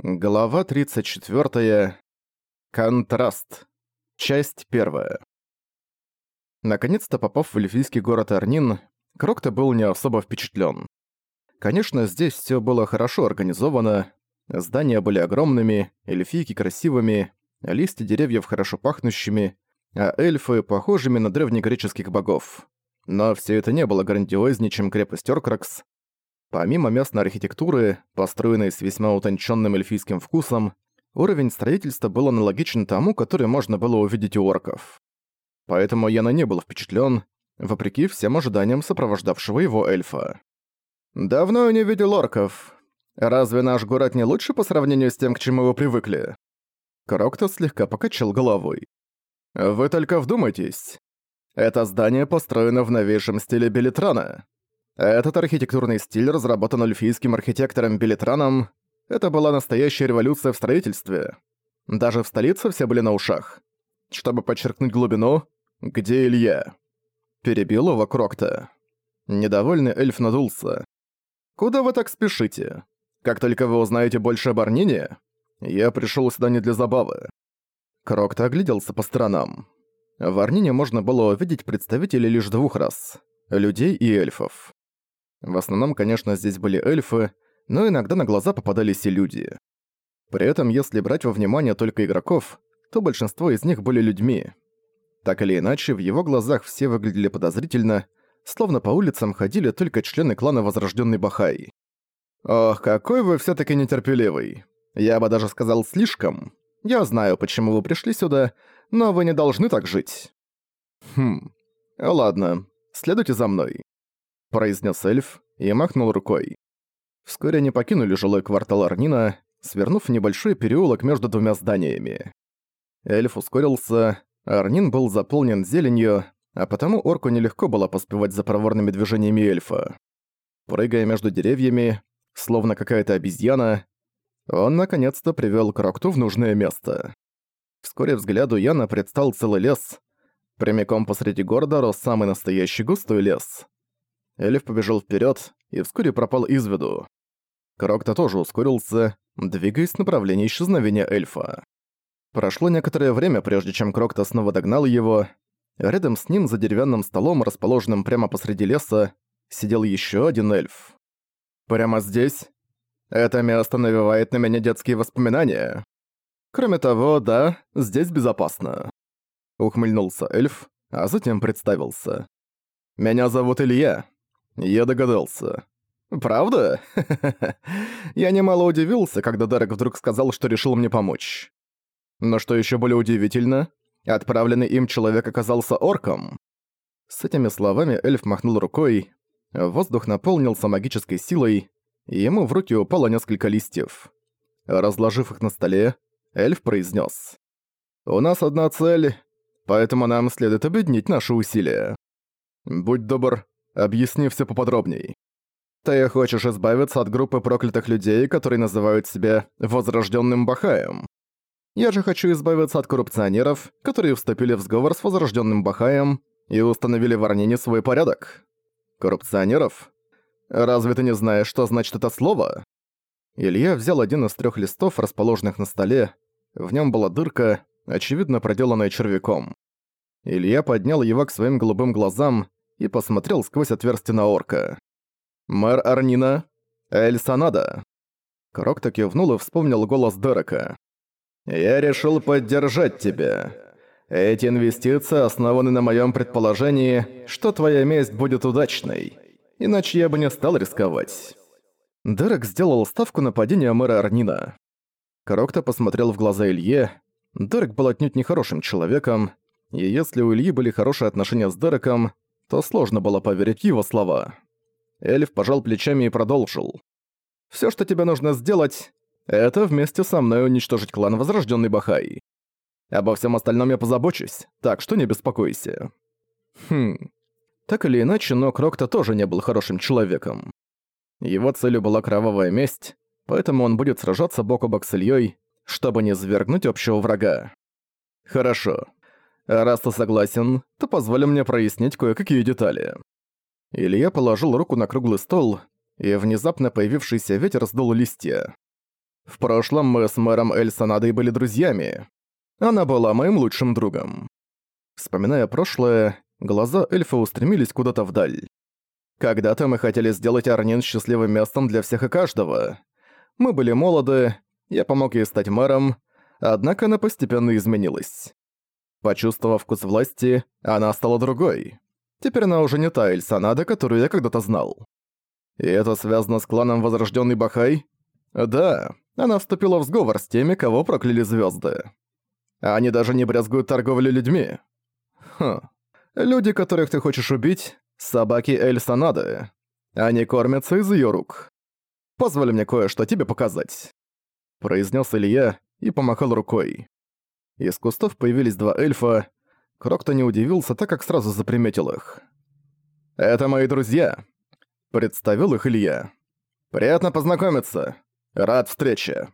Глава 34. Контраст. Часть 1. Наконец-то попав в эльфийский город Арнин, Крокто был не особо впечатлен. Конечно, здесь все было хорошо организовано, здания были огромными, эльфийки красивыми, листья деревьев хорошо пахнущими, а эльфы похожими на древнегреческих богов. Но все это не было грандиознее, чем крепость Оркракс, Помимо местной архитектуры, построенной с весьма утонченным эльфийским вкусом, уровень строительства был аналогичен тому, который можно было увидеть у орков. Поэтому Яна не был впечатлен, вопреки всем ожиданиям сопровождавшего его эльфа. «Давно я не видел орков. Разве наш город не лучше по сравнению с тем, к чему вы привыкли?» Крокто слегка покачал головой. «Вы только вдумайтесь. Это здание построено в новейшем стиле Белитрана. Этот архитектурный стиль разработан эльфийским архитектором Белитраном. Это была настоящая революция в строительстве. Даже в столице все были на ушах. Чтобы подчеркнуть глубину, где Илья? Перебил его Крокта. Недовольный эльф надулся. «Куда вы так спешите? Как только вы узнаете больше об Арнине, я пришел сюда не для забавы». Крокта огляделся по сторонам. В Арнине можно было увидеть представителей лишь двух рас — людей и эльфов. В основном, конечно, здесь были эльфы, но иногда на глаза попадались и люди. При этом, если брать во внимание только игроков, то большинство из них были людьми. Так или иначе, в его глазах все выглядели подозрительно, словно по улицам ходили только члены клана Возрожденный Бахай. «Ох, какой вы все таки нетерпеливый. Я бы даже сказал слишком. Я знаю, почему вы пришли сюда, но вы не должны так жить». «Хм, ладно, следуйте за мной произнес эльф и махнул рукой. Вскоре они покинули жилой квартал Арнина, свернув в небольшой переулок между двумя зданиями. Эльф ускорился, Арнин был заполнен зеленью, а потому орку нелегко было поспевать за проворными движениями эльфа. Прыгая между деревьями, словно какая-то обезьяна, он наконец-то привел Крокту в нужное место. Вскоре взгляду Яна предстал целый лес. Прямиком посреди города рос самый настоящий густой лес. Эльф побежал вперед и вскоре пропал из виду. Крокто тоже ускорился, двигаясь в направлении исчезновения эльфа. Прошло некоторое время, прежде чем Крокто снова догнал его. Рядом с ним, за деревянным столом, расположенным прямо посреди леса, сидел еще один эльф. «Прямо здесь? Это место навевает на меня детские воспоминания. Кроме того, да, здесь безопасно». Ухмыльнулся эльф, а затем представился. «Меня зовут Илья. Я догадался. Правда? Я немало удивился, когда Дерек вдруг сказал, что решил мне помочь. Но что еще более удивительно, отправленный им человек оказался орком. С этими словами эльф махнул рукой, воздух наполнился магической силой, и ему в руки упало несколько листьев. Разложив их на столе, эльф произнес: «У нас одна цель, поэтому нам следует объединить наши усилия. Будь добр, Объясни все поподробней. Ты хочешь избавиться от группы проклятых людей, которые называют себя Возрожденным Бахаем. Я же хочу избавиться от коррупционеров, которые вступили в сговор с Возрожденным Бахаем и установили в Арнине свой порядок. Коррупционеров? Разве ты не знаешь, что значит это слово? Илья взял один из трех листов, расположенных на столе. В нем была дырка, очевидно проделанная червяком. Илья поднял его к своим голубым глазам и посмотрел сквозь отверстие на орка. «Мэр Арнина, Эль Санада». Крокто кивнул и вспомнил голос Дерека. «Я решил поддержать тебя. Эти инвестиции основаны на моем предположении, что твоя месть будет удачной. Иначе я бы не стал рисковать». Дерек сделал ставку на падение мэра Арнина. Крокто посмотрел в глаза Илье. Дерек был отнюдь нехорошим человеком, и если у Ильи были хорошие отношения с Дереком, то сложно было поверить его слова. Эльф пожал плечами и продолжил. «Всё, что тебе нужно сделать, это вместе со мной уничтожить клан Возрождённый Бахай. Обо всем остальном я позабочусь, так что не беспокойся». Хм. Так или иначе, но Крокто тоже не был хорошим человеком. Его целью была кровавая месть, поэтому он будет сражаться бок о бок с Ильей, чтобы не свергнуть общего врага. Хорошо. Раз ты согласен, то позволь мне прояснить кое-какие детали». Илья положил руку на круглый стол, и внезапно появившийся ветер сдул листья. В прошлом мы с мэром Эль Санадой были друзьями. Она была моим лучшим другом. Вспоминая прошлое, глаза эльфа устремились куда-то вдаль. Когда-то мы хотели сделать Арнин счастливым местом для всех и каждого. Мы были молоды, я помог ей стать мэром, однако она постепенно изменилась. Почувствовав вкус власти, она стала другой. Теперь она уже не та Эльсанада, которую я когда-то знал. И это связано с кланом Возрожденный Бахай? Да, она вступила в сговор с теми, кого прокляли звезды. Они даже не брезгуют торговлей людьми. Хм. Люди, которых ты хочешь убить, собаки Эльсанады. Они кормятся из ее рук. Позволь мне кое-что тебе показать. Произнес Илья и помахал рукой. Из кустов появились два эльфа. Крокто не удивился, так как сразу заприметил их. «Это мои друзья», — представил их Илья. «Приятно познакомиться. Рад встрече».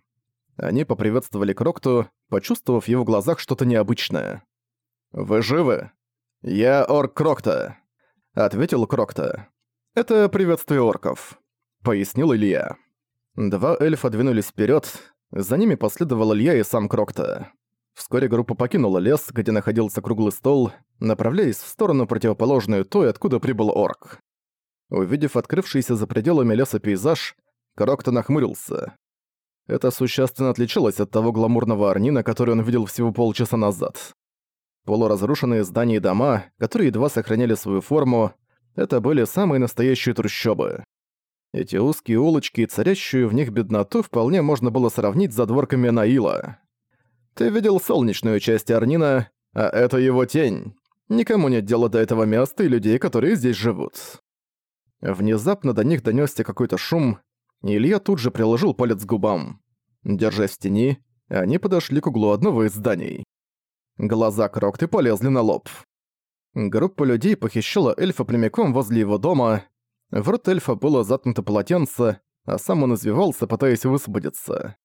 Они поприветствовали Крокту, почувствовав в его глазах что-то необычное. «Вы живы?» «Я орк Крокта», — ответил Крокта. «Это приветствие орков», — пояснил Илья. Два эльфа двинулись вперед, за ними последовал Илья и сам Крокта. Вскоре группа покинула лес, где находился круглый стол, направляясь в сторону противоположную той, откуда прибыл орк. Увидев открывшийся за пределами леса пейзаж, Крокта нахмурился. Это существенно отличалось от того гламурного Арнина, который он видел всего полчаса назад. Полуразрушенные здания и дома, которые едва сохраняли свою форму, это были самые настоящие трущобы. Эти узкие улочки и царящую в них бедноту вполне можно было сравнить с задворками Наила. Ты видел солнечную часть Арнина, а это его тень. Никому нет дела до этого места и людей, которые здесь живут. Внезапно до них донёсся какой-то шум, и Илья тут же приложил палец к губам. Держась в тени, они подошли к углу одного из зданий. Глаза Крокты полезли на лоб. Группа людей похищала эльфа прямиком возле его дома. В рот эльфа было заткнуто полотенце, а сам он извивался, пытаясь высвободиться.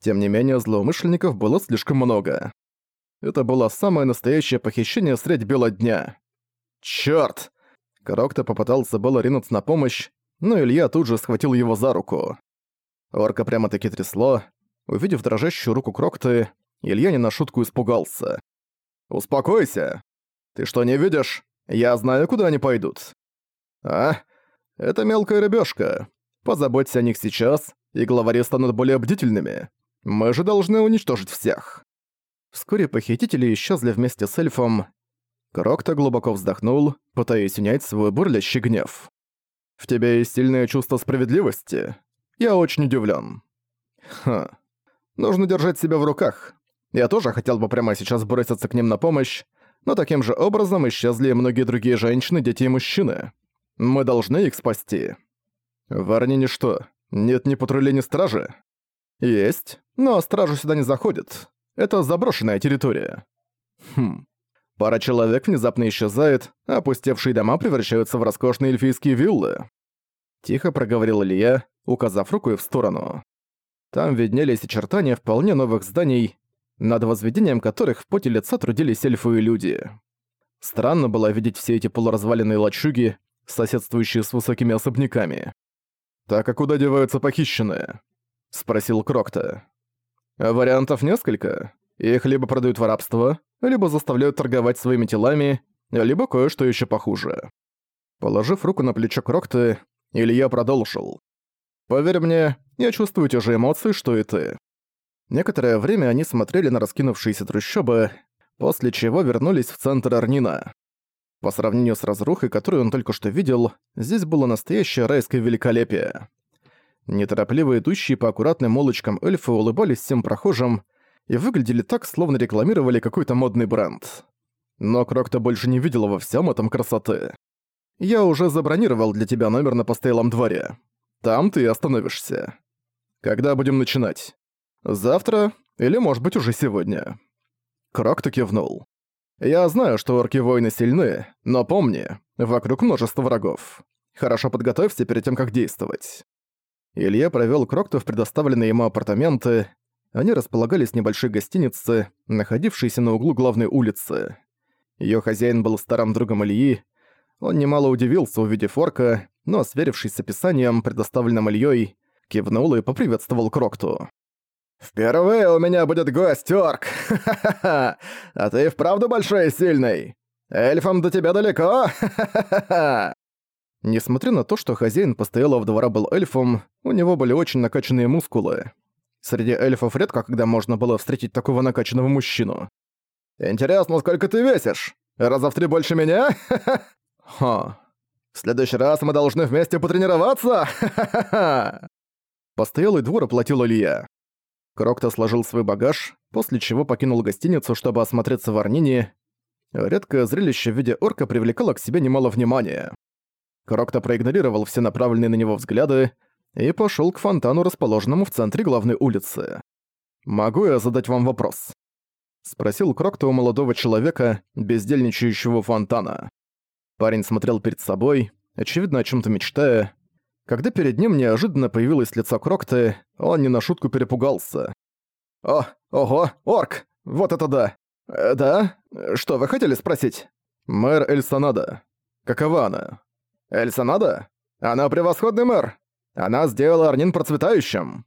Тем не менее, злоумышленников было слишком много. Это было самое настоящее похищение средь бела дня. «Чёрт!» Крокта попытался было ринуться на помощь, но Илья тут же схватил его за руку. Орка прямо-таки трясло. Увидев дрожащую руку Крокты, Илья не на шутку испугался. «Успокойся! Ты что, не видишь? Я знаю, куда они пойдут». «А? Это мелкая рыбёшка. Позаботься о них сейчас, и главари станут более бдительными. Мы же должны уничтожить всех». Вскоре похитители исчезли вместе с эльфом. Крокто глубоко вздохнул, пытаясь унять свой бурлящий гнев. «В тебе есть сильное чувство справедливости? Я очень удивлен. Ха. Нужно держать себя в руках. Я тоже хотел бы прямо сейчас броситься к ним на помощь, но таким же образом исчезли многие другие женщины, дети и мужчины. Мы должны их спасти. В Арнине что, нет ни патрулей, ни стражи? Есть, но стражу сюда не заходит. Это заброшенная территория. Хм. Пара человек внезапно исчезает, а опустевшие дома превращаются в роскошные эльфийские виллы. Тихо проговорил Илья, указав рукой в сторону. Там виднелись очертания вполне новых зданий, над возведением которых в поте лица трудились эльфы и люди. Странно было видеть все эти полуразваленные лачуги, соседствующие с высокими особняками. «Так а куда деваются похищенные?» — спросил Крокта. «Вариантов несколько. Их либо продают в рабство, либо заставляют торговать своими телами, либо кое-что еще похуже». Положив руку на плечо Крокты, Илья продолжил. «Поверь мне, я чувствую те же эмоции, что и ты». Некоторое время они смотрели на раскинувшиеся трущобы, после чего вернулись в центр Арнина. По сравнению с разрухой, которую он только что видел, здесь было настоящее райское великолепие. Неторопливо идущие по аккуратным улочкам эльфы улыбались всем прохожим и выглядели так, словно рекламировали какой-то модный бренд. Но Крокто больше не видел во всем этом красоты. «Я уже забронировал для тебя номер на постоялом дворе. Там ты остановишься. Когда будем начинать? Завтра или, может быть, уже сегодня?» Крокто кивнул. «Я знаю, что орки-воины сильны, но помни, вокруг множество врагов. Хорошо подготовься перед тем, как действовать». Илья провёл Крокта в предоставленные ему апартаменты. Они располагались в небольшой гостинице, находившейся на углу главной улицы. Её хозяин был старым другом Ильи. Он немало удивился, увидев орка, но, сверившись с описанием, предоставленным Ильей, кивнул и поприветствовал Крокту. «Впервые у меня будет гость, орк! А ты вправду большой и сильный! Эльфам до тебя далеко! Ха-ха-ха!» Несмотря на то, что хозяин постоялого двора был эльфом, у него были очень накачанные мускулы. Среди эльфов редко когда можно было встретить такого накачанного мужчину. «Интересно, сколько ты весишь? Раза в три больше меня? Ха. В следующий раз мы должны вместе потренироваться? Ха-ха-ха!» Постоялый двор оплатил Илья. Крокто сложил свой багаж, после чего покинул гостиницу, чтобы осмотреться в Арнине. Редкое зрелище в виде орка привлекало к себе немало внимания. Крокто проигнорировал все направленные на него взгляды и пошёл к фонтану, расположенному в центре главной улицы. «Могу я задать вам вопрос?» — спросил Крокто у молодого человека, бездельничающего фонтана. Парень смотрел перед собой, очевидно, о чём-то мечтая, когда перед ним неожиданно появилось лицо Крокты, он не на шутку перепугался. «О, ого, орк! Вот это да! Э, да? Что, вы хотели спросить?» «Мэр Эльсонада. Какова она?» «Эльсонада? Она превосходный мэр! Она сделала Арнин процветающим!»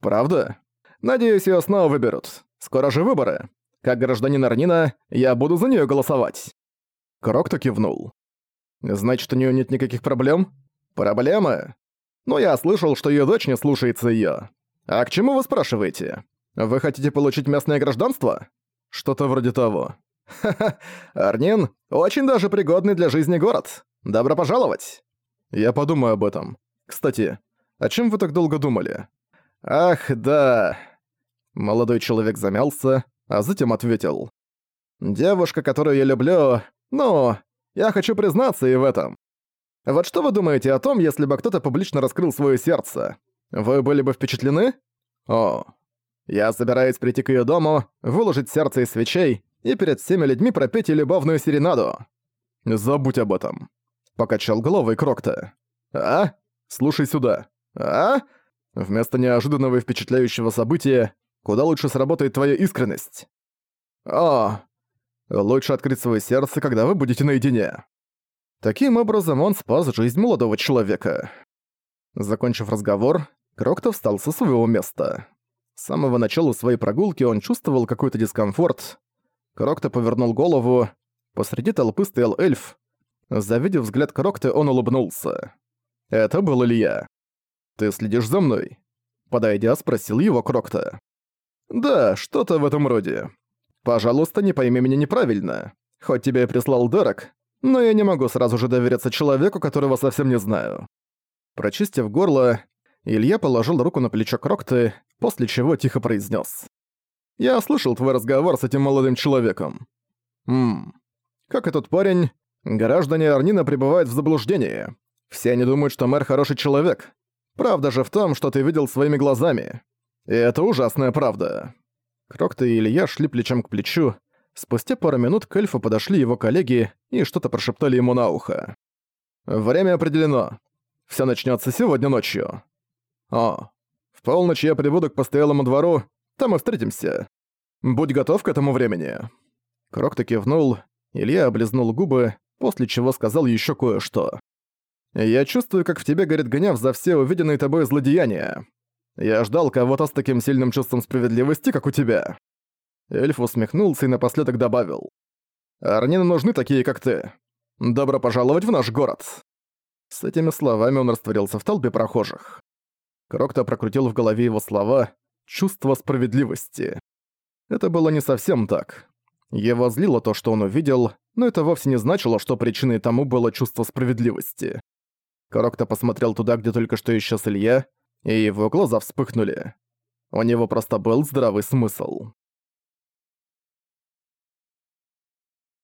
«Правда? Надеюсь, её снова выберут. Скоро же выборы. Как гражданин Арнина, я буду за неё голосовать». Крокто кивнул. «Значит, у неё нет никаких проблем?» «Проблемы? Ну, я слышал, что её дочь не слушается её. А к чему вы спрашиваете? Вы хотите получить местное гражданство? Что-то вроде того. Ха-ха, Арнин — очень даже пригодный для жизни город. Добро пожаловать!» «Я подумаю об этом. Кстати, о чем вы так долго думали?» «Ах, да...» Молодой человек замялся, а затем ответил. «Девушка, которую я люблю... Ну, я хочу признаться и в этом. Вот что вы думаете о том, если бы кто-то публично раскрыл свое сердце? Вы были бы впечатлены? О, я собираюсь прийти к ее дому, выложить сердце из свечей и перед всеми людьми пропеть ей любовную серенаду. Забудь об этом. Покачал головой Крокта. А? Слушай сюда. А? Вместо неожиданного и впечатляющего события, куда лучше сработает твоя искренность. О, лучше открыть свое сердце, когда вы будете наедине. Таким образом, он спас жизнь молодого человека. Закончив разговор, Крокто встал со своего места. С самого начала своей прогулки он чувствовал какой-то дискомфорт. Крокто повернул голову. Посреди толпы стоял эльф. Завидев взгляд Крокто, он улыбнулся. Это был Илья. «Ты следишь за мной?» Подойдя, спросил его Крокто. «Да, что-то в этом роде. Пожалуйста, не пойми меня неправильно. Хоть тебя и прислал Дерек, но я не могу сразу же довериться человеку, которого совсем не знаю». Прочистив горло, Илья положил руку на плечо Крокты, после чего тихо произнес: «Я слышал твой разговор с этим молодым человеком. Ммм, как этот парень, граждане Арнина пребывают в заблуждении. Все они думают, что мэр хороший человек. Правда же в том, что ты видел своими глазами. И это ужасная правда». Крокта и Илья шли плечом к плечу, Спустя пару минут к эльфу подошли его коллеги и что-то прошептали ему на ухо. «Время определено. Всё начнётся сегодня ночью». «О, в полночь я прибуду к постоялому двору, там и встретимся. Будь готов к этому времени». Крокто кивнул, Илья облизнул губы, после чего сказал ещё кое-что. «Я чувствую, как в тебе горит гнев за все увиденные тобой злодеяния. Я ждал кого-то с таким сильным чувством справедливости, как у тебя». Эльф усмехнулся и напоследок добавил. «Арнины нужны такие, как ты. Добро пожаловать в наш город!» С этими словами он растворился в толпе прохожих. Крокто прокрутил в голове его слова «чувство справедливости». Это было не совсем так. Его злило то, что он увидел, но это вовсе не значило, что причиной тому было чувство справедливости. Крокто посмотрел туда, где только что исчез Илья, и его глаза вспыхнули. У него просто был здравый смысл.